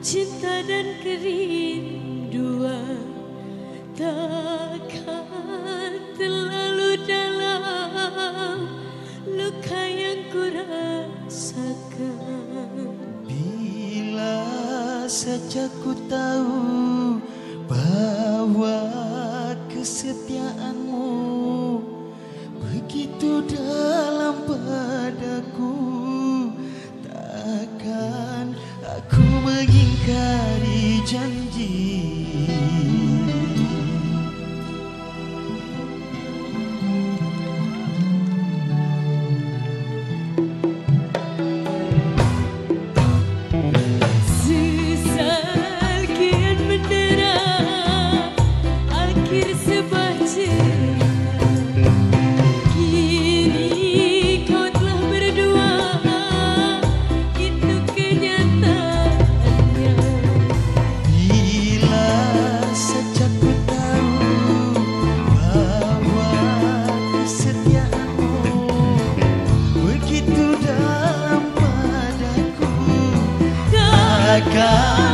cinta dan kerinduan takkan terlalu dalam luka yang kurasakan. Bila saja ku tahu bahwa kesetiaanmu begitu dah God.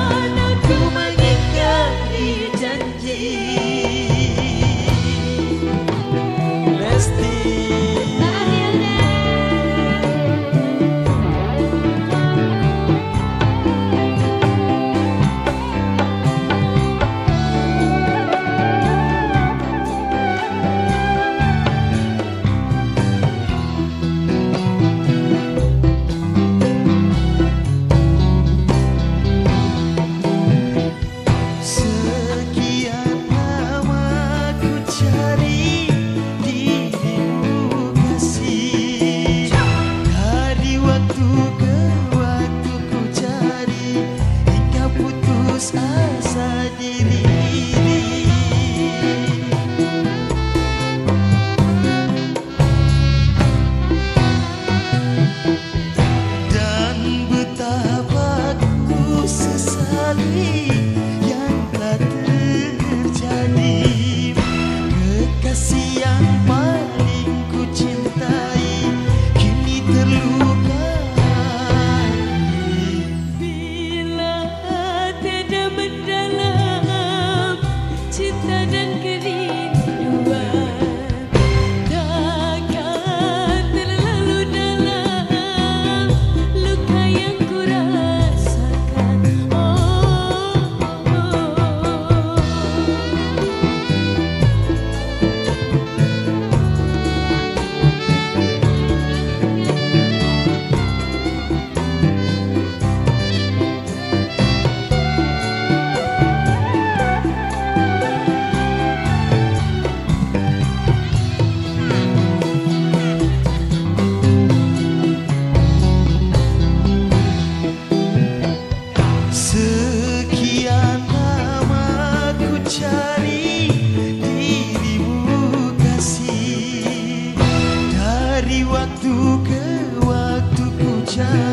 Yeah.